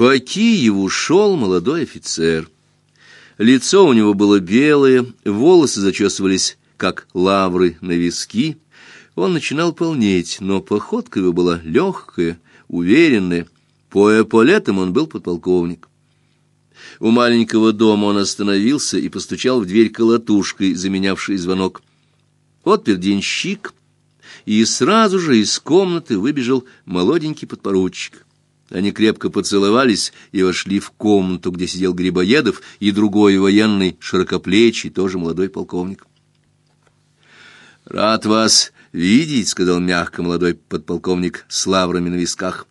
По Киеву шел молодой офицер. Лицо у него было белое, волосы зачесывались, как лавры на виски. Он начинал полнеть, но походка его была легкая, уверенная. По эполетам он был подполковник. У маленького дома он остановился и постучал в дверь колотушкой, заменявшей звонок. Отпер денщик, и сразу же из комнаты выбежал молоденький подпоручик. Они крепко поцеловались и вошли в комнату, где сидел Грибоедов и другой военный, широкоплечий, тоже молодой полковник. «Рад вас видеть», — сказал мягко молодой подполковник с лаврами на висках.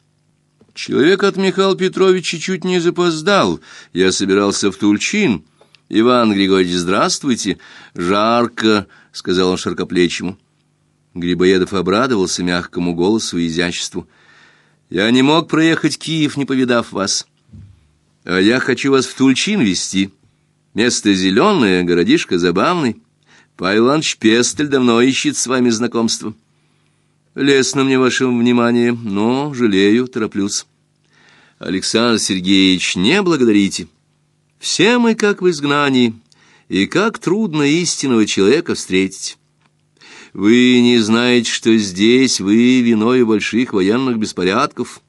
«Человек от Михаила Петровича чуть не запоздал. Я собирался в Тульчин. Иван Григорьевич, здравствуйте. Жарко», — сказал он широкоплечему. Грибоедов обрадовался мягкому голосу и изяществу. Я не мог проехать Киев, не повидав вас. А я хочу вас в Тульчин везти. Место зеленое, городишко забавный. Павел Иванович Пестель давно ищет с вами знакомство. Лестно мне ваше внимание, но жалею, тороплюсь. Александр Сергеевич, не благодарите. Все мы как в изгнании, и как трудно истинного человека встретить. Вы не знаете, что здесь вы виной больших военных беспорядков.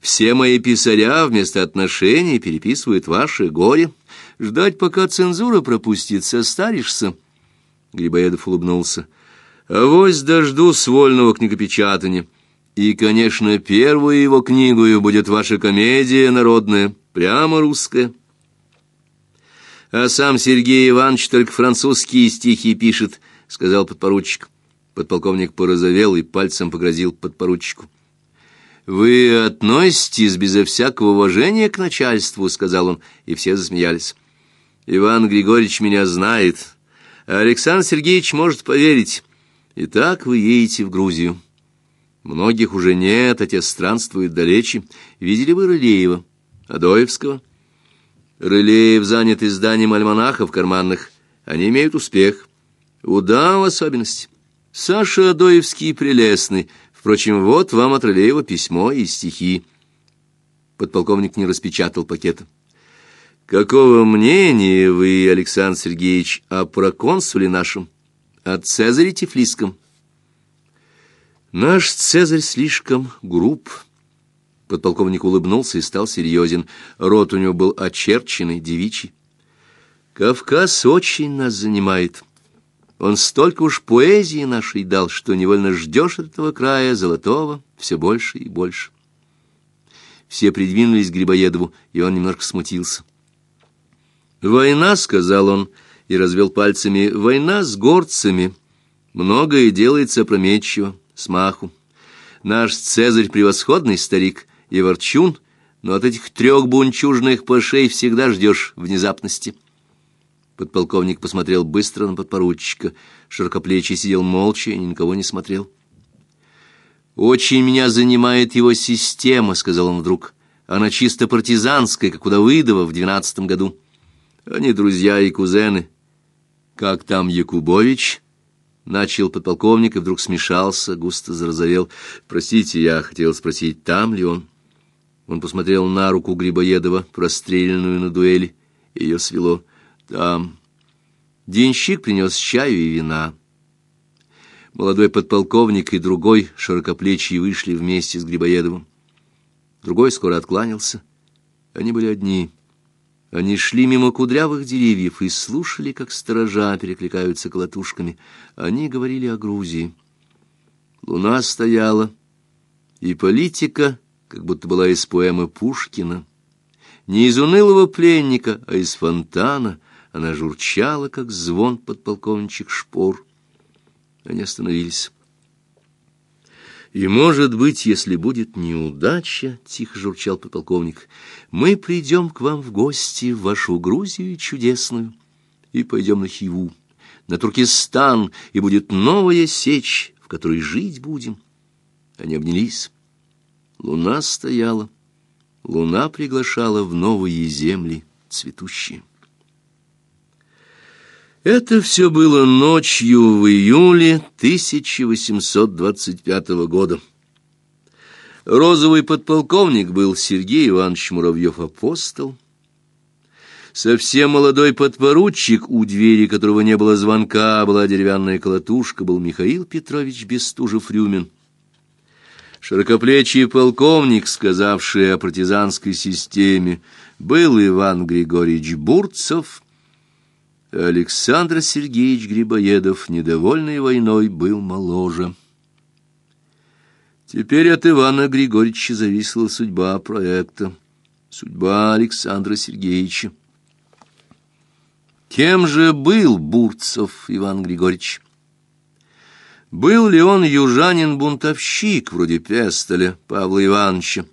Все мои писаря вместо отношений переписывают ваше горе. Ждать, пока цензура пропустит, состаришься. Грибоедов улыбнулся. Авось дожду с вольного книгопечатания. И, конечно, первую его книгою будет ваша комедия народная, прямо русская. А сам Сергей Иванович только французские стихи пишет, сказал подпоручик. Подполковник порозовел и пальцем погрозил подпоручику. «Вы относитесь безо всякого уважения к начальству», — сказал он, и все засмеялись. «Иван Григорьевич меня знает, а Александр Сергеевич может поверить. Итак, вы едете в Грузию. Многих уже нет, а те странствуют далече. Видели вы Рылеева, Адоевского?» Рылеев занят изданием альманахов карманных. Они имеют успех. Уда в особенности. Саша Адоевский прелестный. Впрочем, вот вам от Рылеева письмо и стихи. Подполковник не распечатал пакета. Какого мнения вы, Александр Сергеевич, о проконсуле нашем, о Цезаре Тифлисском? Наш Цезарь слишком груб. Подполковник улыбнулся и стал серьезен. Рот у него был очерченный, девичий. Кавказ очень нас занимает. Он столько уж поэзии нашей дал, что невольно ждешь от этого края золотого все больше и больше. Все придвинулись к Грибоедову, и он немножко смутился. «Война», — сказал он, и развел пальцами, — «война с горцами. Многое делается опрометчиво, смаху. Наш Цезарь — превосходный старик и ворчун, но от этих трех бунчужных пошей всегда ждешь внезапности». Подполковник посмотрел быстро на подпоручика. Широкоплечий сидел молча и ни на кого не смотрел. «Очень меня занимает его система», — сказал он вдруг. «Она чисто партизанская, как у Давыдова в двенадцатом году. Они друзья и кузены. Как там Якубович?» Начал подполковник и вдруг смешался, густо зарозовел. «Простите, я хотел спросить, там ли он?» Он посмотрел на руку Грибоедова, простреленную на дуэли. Ее свело. Там денщик принес чаю и вина. Молодой подполковник и другой широкоплечий вышли вместе с Грибоедовым. Другой скоро откланялся. Они были одни. Они шли мимо кудрявых деревьев и слушали, как сторожа перекликаются колотушками. Они говорили о Грузии. Луна стояла, и политика, как будто была из поэмы Пушкина, не из унылого пленника, а из фонтана — она журчала, как звон подполковничек шпор. Они остановились. «И, может быть, если будет неудача, — тихо журчал подполковник, — мы придем к вам в гости в вашу Грузию чудесную и пойдем на Хиву, на Туркестан, и будет новая сечь, в которой жить будем». Они обнялись. Луна стояла, луна приглашала в новые земли цветущие. Это все было ночью в июле 1825 года. Розовый подполковник был Сергей Иванович Муравьев-апостол. Совсем молодой подпоручик, у двери которого не было звонка, а была деревянная колотушка, был Михаил Петрович Бестужев-Рюмин. Широкоплечий полковник, сказавший о партизанской системе, был Иван Григорьевич Бурцев. Александр Сергеевич Грибоедов, недовольный войной, был моложе. Теперь от Ивана Григорьевича зависела судьба проекта, судьба Александра Сергеевича. Кем же был Бурцев Иван Григорьевич? Был ли он южанин-бунтовщик, вроде Пестоля Павла Ивановича,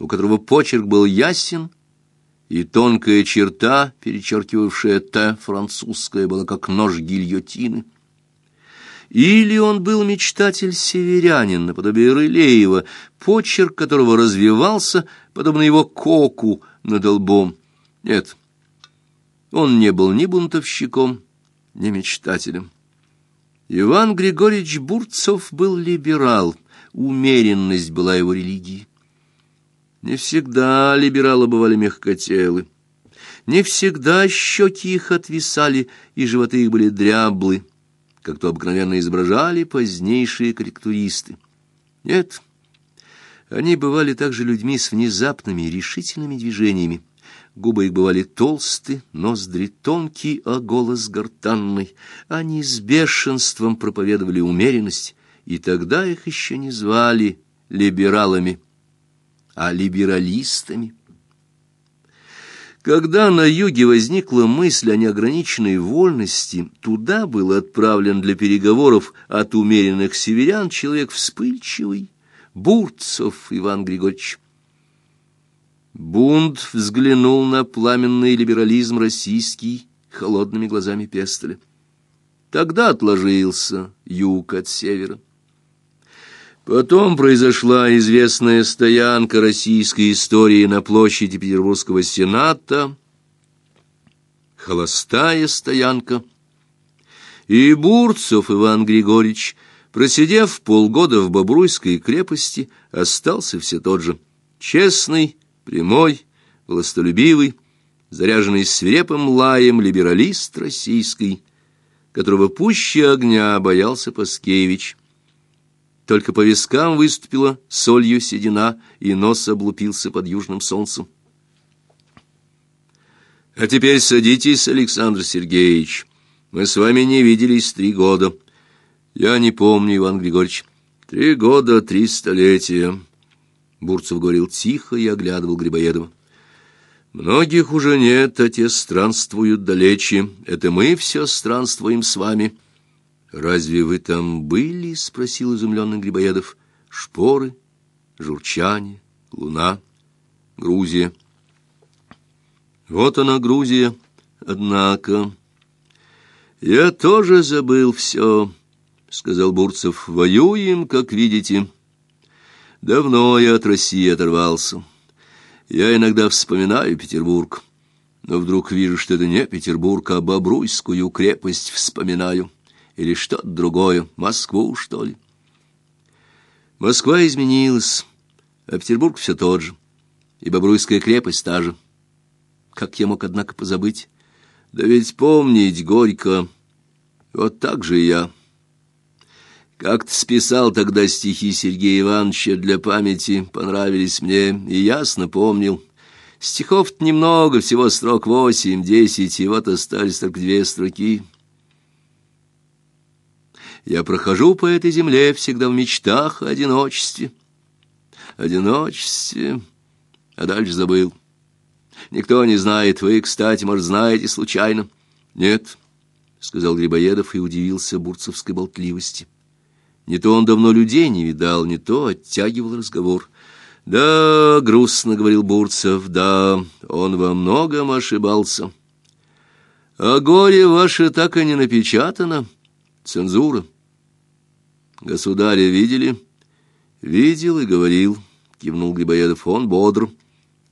у которого почерк был ясен, и тонкая черта, перечеркивавшая «Т» французская, была как нож гильотины? Или он был мечтатель-северянин, наподобие Рылеева, почерк которого развивался, подобно его коку над лбом? Нет, он не был ни бунтовщиком, ни мечтателем. Иван Григорьевич Бурцев был либерал, умеренность была его религией. Не всегда либералы бывали мягкотелы, не всегда щеки их отвисали и животы их были дряблы, как то обыкновенно изображали позднейшие корректуристы. Нет, они бывали также людьми с внезапными решительными движениями, Губы их бывали толсты, ноздри тонкие, а голос гортанный. Они с бешенством проповедовали умеренность, и тогда их еще не звали либералами, а либералистами. Когда на юге возникла мысль о неограниченной вольности, туда был отправлен для переговоров от умеренных северян человек вспыльчивый, Бурцев Иван Григорьевич. Бунд взглянул на пламенный либерализм российский холодными глазами Пестеля. Тогда отложился юг от севера. Потом произошла известная стоянка российской истории на площади Петербургского сената, холостая стоянка. И Бурцев Иван Григорьевич, просидев полгода в Бобруйской крепости, остался все тот же, честный, прямой, властолюбивый, заряженный свирепым лаем либералист российский, которого пуще огня боялся Паскевич. Только по вискам выступила солью седина, и нос облупился под южным солнцем. А теперь садитесь, Александр Сергеевич. Мы с вами не виделись три года. Я не помню, Иван Григорьевич. Три года, три столетия. Бурцев говорил тихо и оглядывал Грибоедова. Многих уже нет, а те странствуют далече. Это мы все странствуем с вами. Разве вы там были? спросил изумленный Грибоедов. Шпоры, журчание, луна, Грузия. Вот она, Грузия. Однако я тоже забыл все, сказал Бурцев. Воюем, как видите. Давно я от России оторвался. Я иногда вспоминаю Петербург, но вдруг вижу, что это не Петербург, а Бобруйскую крепость вспоминаю. Или что-то другое, Москву, что ли. Москва изменилась, а Петербург все тот же, и Бобруйская крепость та же. Как я мог, однако, позабыть? Да ведь помнить горько. Вот так же и я. Как-то списал тогда стихи Сергея Ивановича для памяти, понравились мне, и ясно помнил. Стихов-то немного, всего строк восемь, десять, и вот остались только две строки. Я прохожу по этой земле всегда в мечтах о одиночестве. Одиночестве. А дальше забыл. Никто не знает, вы, кстати, может, знаете случайно. Нет, — сказал Грибоедов и удивился бурцевской болтливости. Не то он давно людей не видал, не то оттягивал разговор. «Да, — грустно говорил Бурцев, — да, он во многом ошибался. А горе ваше так и не напечатано. Цензура. Государя видели?» «Видел и говорил», — кивнул Грибоедов, — «он бодр».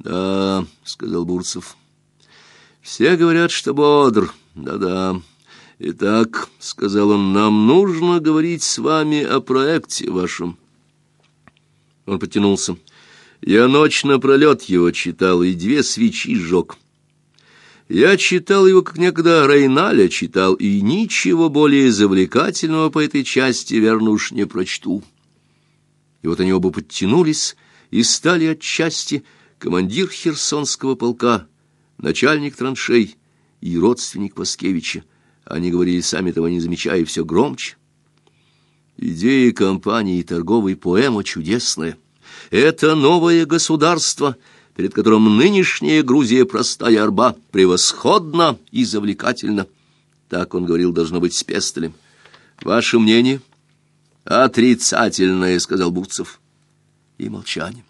«Да», — сказал Бурцев, — «все говорят, что бодр, да-да». «Итак», — сказал он, — «нам нужно говорить с вами о проекте вашем». Он потянулся. Я ночь напролет его читал и две свечи сжег. Я читал его, как некогда Рейналя читал, и ничего более завлекательного по этой части, верно уж, не прочту. И вот они оба подтянулись и стали отчасти командир Херсонского полка, начальник траншей и родственник Паскевича. Они говорили, сами того не замечая, все громче. Идея компании торговой поэма чудесная. Это новое государство — перед которым нынешняя Грузия простая арба превосходна и завлекательна. Так он говорил, должно быть, с Пестелем. Ваше мнение? Отрицательное, сказал Бурцев. И молчание.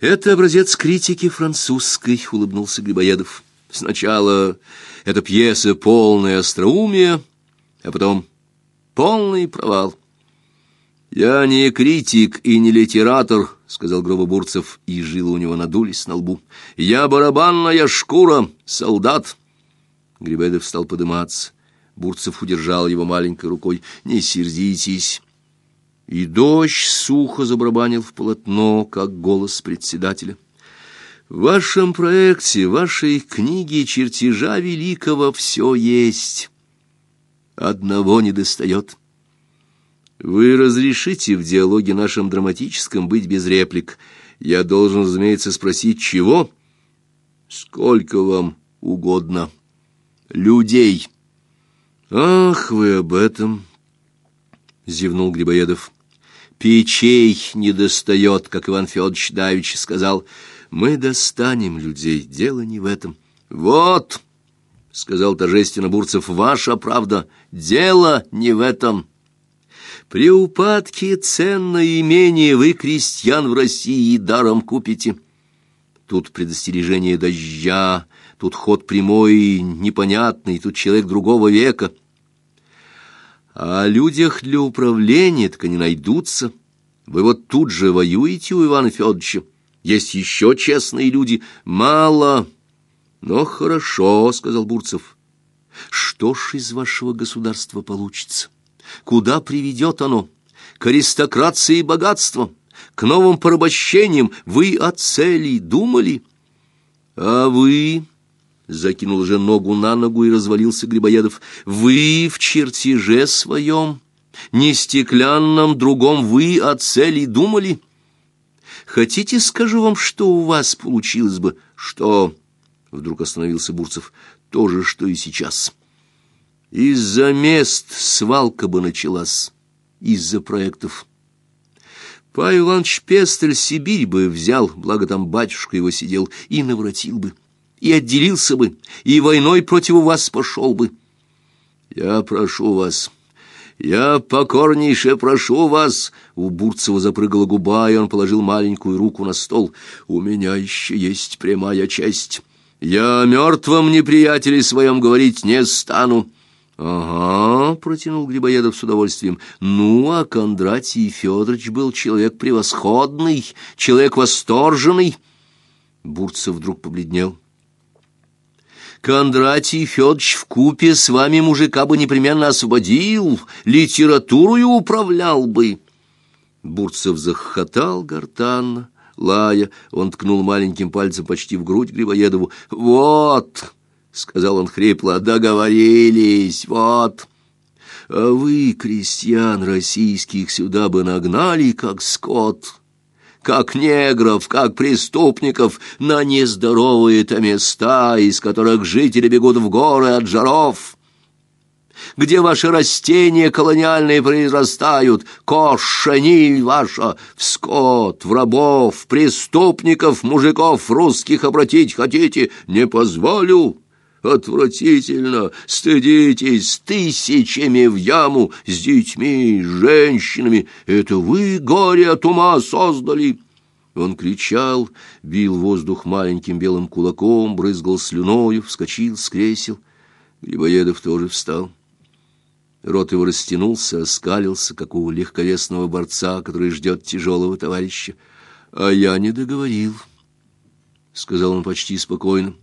Это образец критики французской, улыбнулся Грибоедов. Сначала эта пьеса полная остроумия, а потом полный провал. Я не критик и не литератор, — сказал Гробобурцев, и жилы у него надулись на лбу. «Я барабанная шкура, солдат!» Грибедов стал подыматься. Бурцев удержал его маленькой рукой. «Не сердитесь!» И дождь сухо забарабанил в полотно, как голос председателя. В вашем проекте, в вашей книге чертежа великого все есть. Одного недостает. Вы разрешите в диалоге нашем драматическом быть без реплик. Я должен, разумеется, спросить, чего? Сколько вам угодно. Людей. Ах, вы об этом, зевнул Грибоедов. Печей не достает, как Иван Федорович давеча сказал. Мы достанем людей, дело не в этом. Вот, сказал торжественно Бурцев, ваша правда, дело не в этом. При упадке цен имение вы крестьян в России даром купите. Тут предостережение дождя, тут ход прямой, непонятный, тут человек другого века. А людях для управления так они найдутся. Вы вот тут же воюете у Ивана Федоровича. Есть еще честные люди. Мало, но хорошо, — сказал Бурцев. Что ж из вашего государства получится? Куда приведет оно? К аристократии и богатству, к новым порабощениям. Вы о цели думали? А вы... Закинул же ногу на ногу и развалился Грибоедов. «Вы в чертеже своем, не стеклянном другом, вы о цели думали? Хотите, скажу вам, что у вас получилось бы? Что?» Вдруг остановился Бурцев. «То же, что и сейчас». Из-за мест свалка бы началась, из-за проектов. Павел Иванович Пестель Сибирь бы взял, благо там батюшка его сидел, и навратил бы, и отделился бы, и войной против вас пошел бы. Я прошу вас, я покорнейше прошу вас. У Бурцева запрыгала губа, и он положил маленькую руку на стол. У меня еще есть прямая честь. Я о мертвом неприятеле своем говорить не стану. «Ага», — протянул Грибоедов с удовольствием. «Ну, а Кондратий Федорович был человек превосходный, человек восторженный». Бурцев вдруг побледнел. Кондратий Федорович купе с вами мужика бы непременно освободил, литературою управлял бы. Бурцев захохотал гортанно, лая. Он ткнул маленьким пальцем почти в грудь Грибоедову. «Вот!» — сказал он хрипло, — договорились, вот. А вы, крестьян российских, сюда бы нагнали, как скот, как негров, как преступников, на нездоровые-то места, из которых жители бегут в горы от жаров, где ваши растения колониальные произрастают, кошениль ваша, в скот, в рабов, преступников, мужиков русских обратить хотите, не позволю». Отвратительно! Стыдитесь тысячами в яму с детьми, с женщинами. Это вы горе от ума создали!» Он кричал, бил воздух маленьким белым кулаком, брызгал слюною, вскочил с кресел. Грибоедов тоже встал. Рот его растянулся, оскалился, как у легковесного борца, который ждет тяжелого товарища. «А я не договорил», — сказал он почти спокойно.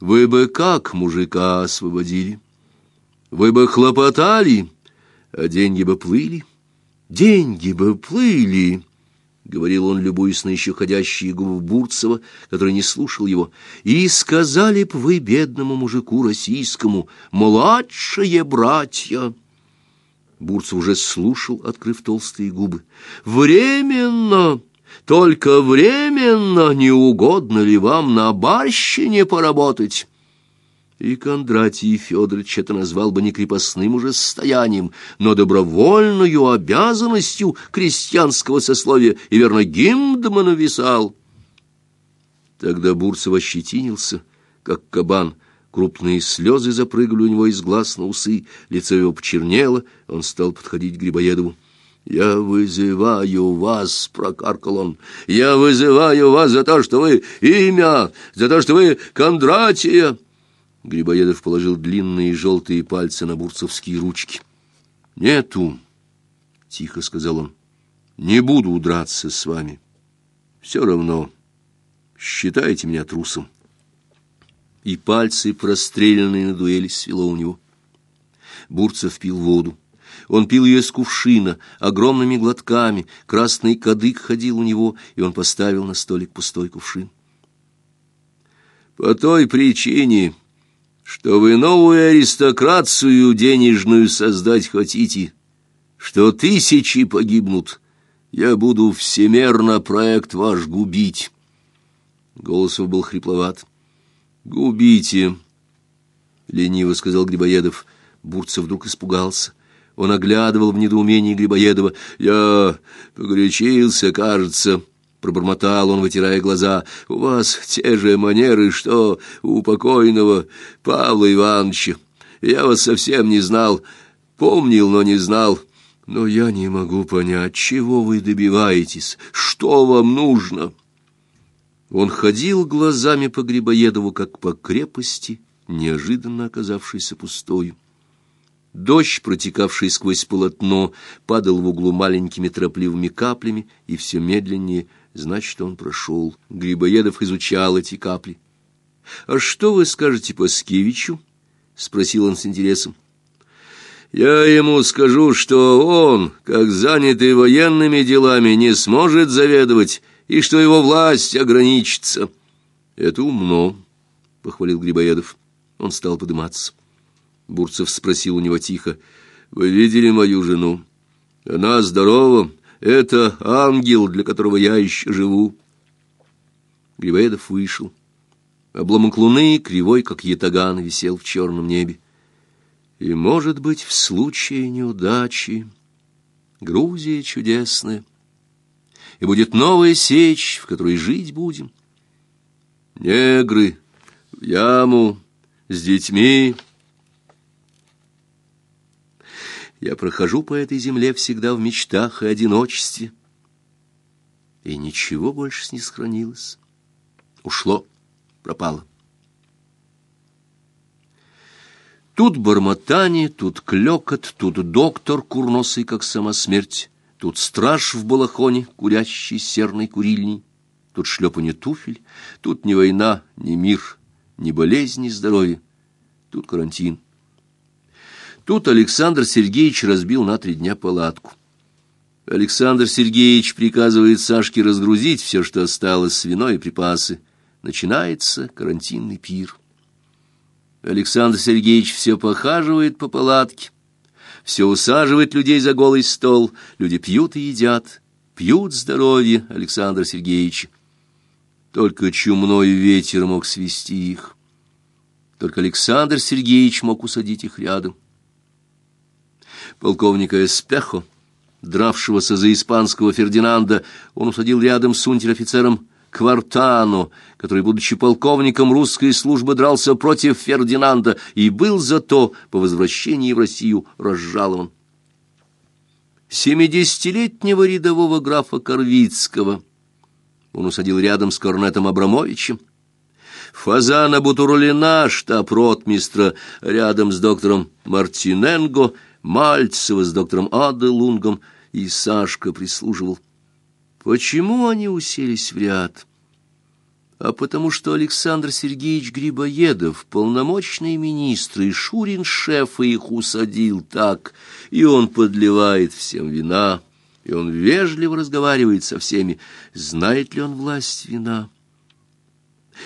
Вы бы как мужика освободили? Вы бы хлопотали, а деньги бы плыли. Деньги бы плыли. говорил он, любуясь на еще ходящие губы Бурцева, который не слушал его, и сказали б вы бедному мужику российскому, младшие братья. Бурцев уже слушал, открыв толстые губы. Временно, только временно, не угодно ли вам на барщине поработать? И Кондратий Федорович это назвал бы не крепостным уже состоянием, но добровольную обязанностью крестьянского сословия, и верно гимн написал. Тогда Бурцев ощетинился, как кабан, крупные слезы запрыгали у него из глаз на усы, лицо его почернело, он стал подходить к Грибоедову. «Я вызываю вас», — прокаркал он, — «я вызываю вас за то, что вы имя, за то, что вы Кондратия». Грибоедов положил длинные желтые пальцы на бурцевские ручки. «Нету», — тихо сказал он, — «не буду драться с вами. Все равно считайте меня трусом». И пальцы, простреленные на дуэли, свело у него. Бурцев пил воду. Он пил ее из кувшина, огромными глотками, красный кадык ходил у него, и он поставил на столик пустой кувшин. «По той причине...» что вы новую аристократию денежную создать хотите, что тысячи погибнут, я буду всемерно проект ваш губить. Голос его был хрипловат. «Губите!» — лениво сказал Грибоедов. Бурцев вдруг испугался. Он оглядывал в недоумении Грибоедова. «Я погорячился, кажется» пробормотал он, вытирая глаза. У вас те же манеры, что у покойного Павла Ивановича. Я вас совсем не знал, помнил, но не знал. Но я не могу понять, чего вы добиваетесь, что вам нужно. Он ходил глазами по Грибоедову, как по крепости, неожиданно оказавшейся пустою. Дождь, протекавший сквозь полотно, падал в углу маленькими торопливыми каплями и все медленнее Значит, он прошел. Грибоедов изучал эти капли. «А что вы скажете Паскевичу?» — спросил он с интересом. «Я ему скажу, что он, как занятый военными делами, не сможет заведовать, и что его власть ограничится». «Это умно», — похвалил Грибоедов. Он стал подниматься. Бурцев спросил у него тихо. «Вы видели мою жену? Она здорова, это ангел, для которого я еще живу. Грибоедов вышел. Обломок луны, кривой, как ятаган, висел в черном небе. И, может быть, в случае неудачи Грузия чудесная, и будет новая сечь, в которой жить будем. Негры в яму с детьми, Я прохожу по этой земле всегда в мечтах и одиночестве. И ничего больше не сохранилось. Ушло, пропало. Тут бормотание, тут клёкот, тут доктор, курносый, как сама смерть, тут страж в балахоне, курящий серной курильней, тут шлепанье туфель, тут ни война, ни мир, ни болезнь, ни здоровье, тут карантин. Тут Александр Сергеевич разбил на три дня палатку. Александр Сергеевич приказывает Сашке разгрузить все, что осталось, свино и припасы. Начинается карантинный пир. Александр Сергеевич все похаживает по палатке, все усаживает людей за голый стол, люди пьют и едят, пьют здоровье Александра Сергеевича. Только чумной ветер мог свести их. Только Александр Сергеевич мог усадить их рядом полковника Эспехо, дравшегося за испанского Фердинанда, он усадил рядом с унтер-офицером Квартано, который, будучи полковником русской службы, дрался против Фердинанда и был зато по возвращении в Россию разжалован. Семидесятилетнего рядового графа Корвицкого он усадил рядом с корнетом Абрамовичем, Фазана Бутурлина, штаб-ротмистра, рядом с доктором Мартиненго — Мальцева с доктором Аделунгом, и Сашка прислуживал. Почему они уселись в ряд? А потому что Александр Сергеевич Грибоедов, полномочный министр и Шурин шеф их усадил так, и он подливает всем вина, и он вежливо разговаривает со всеми. Знает ли он власть вина?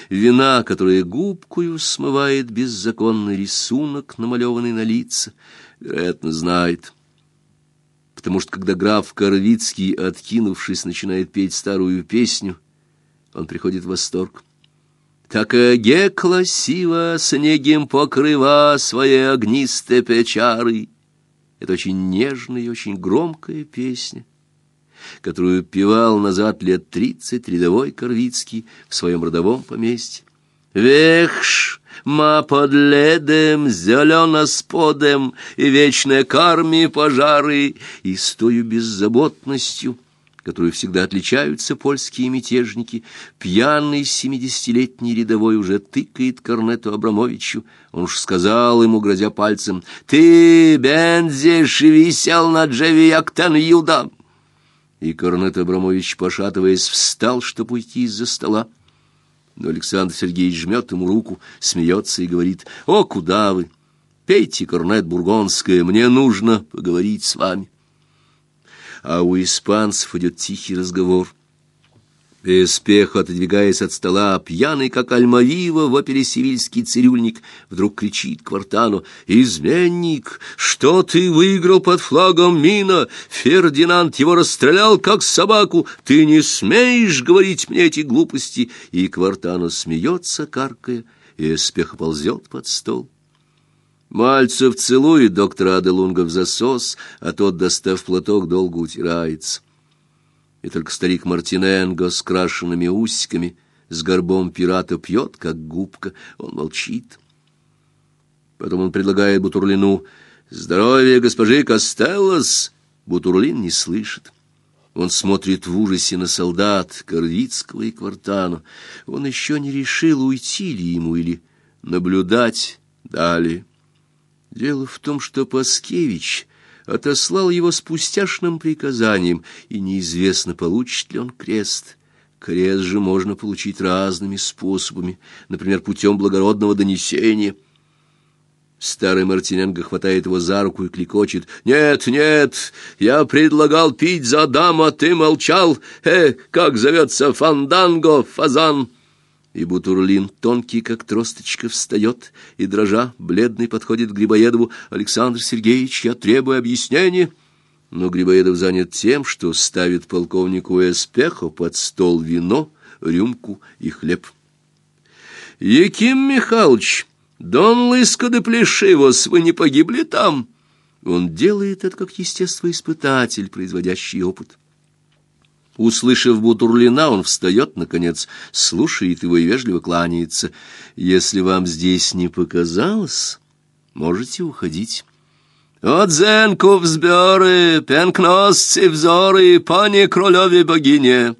Вина, которая губкою смывает беззаконный рисунок, намалеванный на лица, вероятно, знает. Потому что когда граф Корвицкий, откинувшись, начинает петь старую песню, он приходит в восторг. Так ге красиво снегом покрыва свои огнистые печары. Это очень нежная и очень громкая песня, которую певал назад лет тридцать рядовой Корвицкий в своем родовом поместье. Вехш, ма под ледом, зелено сподом, и вечные карми пожары, и с тою беззаботностью — которую всегда отличаются польские мятежники, пьяный семидесятилетний рядовой уже тыкает Корнету Абрамовичу. Он уж сказал ему, грозя пальцем, «Ты, Бензиш, висел на Джеви, як тен Юда!» И Корнет Абрамович, пошатываясь, встал, чтобы уйти из-за стола. Но Александр Сергеевич жмет ему руку, смеется и говорит, «О, куда вы? Пейте, Корнет Бургонская, мне нужно поговорить с вами» а у испанцев идет тихий разговор. Эспехо, отодвигаясь от стола, пьяный, как Альмавива, в опере «Сивильский цирюльник», вдруг кричит Квартану «Изменник! Что ты выиграл под флагом Мина? Фердинанд его расстрелял, как собаку! Ты не смеешь говорить мне эти глупости!» И Квартану смеется, каркая, и Эспехо ползет под стол. Мальцев целует доктора Аделунга в засос, а тот, достав платок, долго утирается. И только старик Мартиненго с крашенными усиками, с горбом пирата пьет, как губка, он молчит. Потом он предлагает Бутурлину «Здоровье госпожи Костеллос!» Бутурлин не слышит. Он смотрит в ужасе на солдат Корвицкого и Квартану. Он еще не решил, уйти ли ему или наблюдать далее. Дело в том, что Паскевич отослал его с пустяшным приказанием, и неизвестно, получит ли он крест. Крест же можно получить разными способами, например, путем благородного донесения. Старый Мартиненко хватает его за руку и кликочет. «Нет, нет, я предлагал пить за дам, а ты молчал. Э, как зовется фанданго, фазан?» И Бутурлин, тонкий, как тросточка, встает, и, дрожа, бледный, подходит к Грибоедову. «Александр Сергеевич, я требую объяснения». Но Грибоедов занят тем, что ставит полковнику Эспехо под стол вино, рюмку и хлеб. «Яким Михайлович, Дон Лыско де Плешивос, вы не погибли там?» Он делает это как естествоиспытатель, производящий опыт. Услышав Бутурлина, он встает, наконец, слушает его и вежливо кланяется. «Если вам здесь не показалось, можете уходить». «Одзенку взберы, пенкносцы взоры, пане кролеве богине!»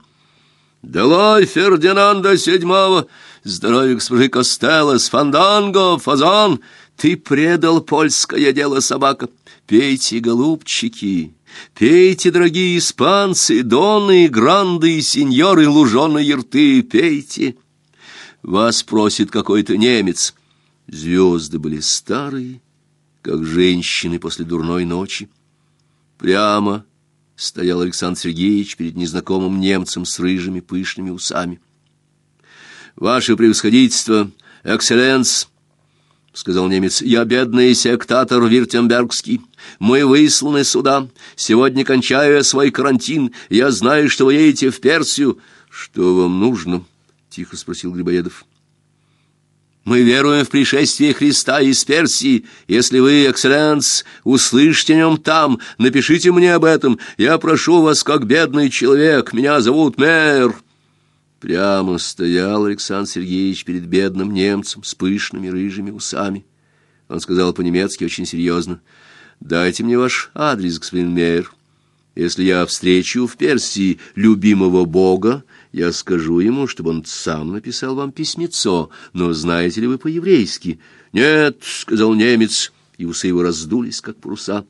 «Долой Фердинанда седьмого! Здоровье госпожи Костеллос! Фанданго! Фазан! Ты предал польское дело, собака! Пейте, голубчики!» Пейте, дорогие испанцы, доны, гранды сеньоры, луженые рты, пейте. Вас просит какой-то немец. Звезды были старые, как женщины после дурной ночи. Прямо стоял Александр Сергеевич перед незнакомым немцем с рыжими пышными усами. «Ваше превосходительство, экселленс!» — сказал немец, — «я бедный сектатор Виртембергский. Мы высланы сюда. Сегодня кончаю я свой карантин. Я знаю, что вы едете в Персию». «Что вам нужно?» — тихо спросил Грибоедов. «Мы веруем в пришествие Христа из Персии. Если вы, экселленс, услышите о нем там, напишите мне об этом. Я прошу вас, как бедный человек. Меня зовут Мэр». Прямо стоял Александр Сергеевич перед бедным немцем с пышными рыжими усами. Он сказал по-немецки очень серьезно, «Дайте мне ваш адрес, господин Мейер. Если я встречу в Персии любимого бога, я скажу ему, чтобы он сам написал вам письмецо, но знаете ли вы по-еврейски?» «Нет», — сказал немец, и усы его раздулись, как паруса.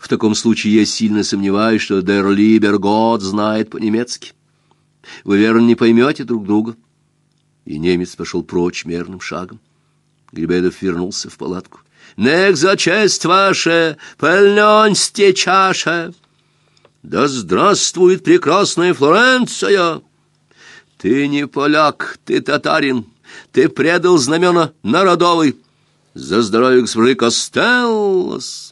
«В таком случае я сильно сомневаюсь, что Дер Либер Год знает по-немецки». Вы, верно, не поймете друг друга. И немец пошел прочь мерным шагом. Грибедов вернулся в палатку. «Нех за честь ваша, польнёньсте чаша!» Да здравствует прекрасная Флоренция! Ты не поляк, ты татарин, ты предал знамена народовый. За здоровье госпожи Костеллос!»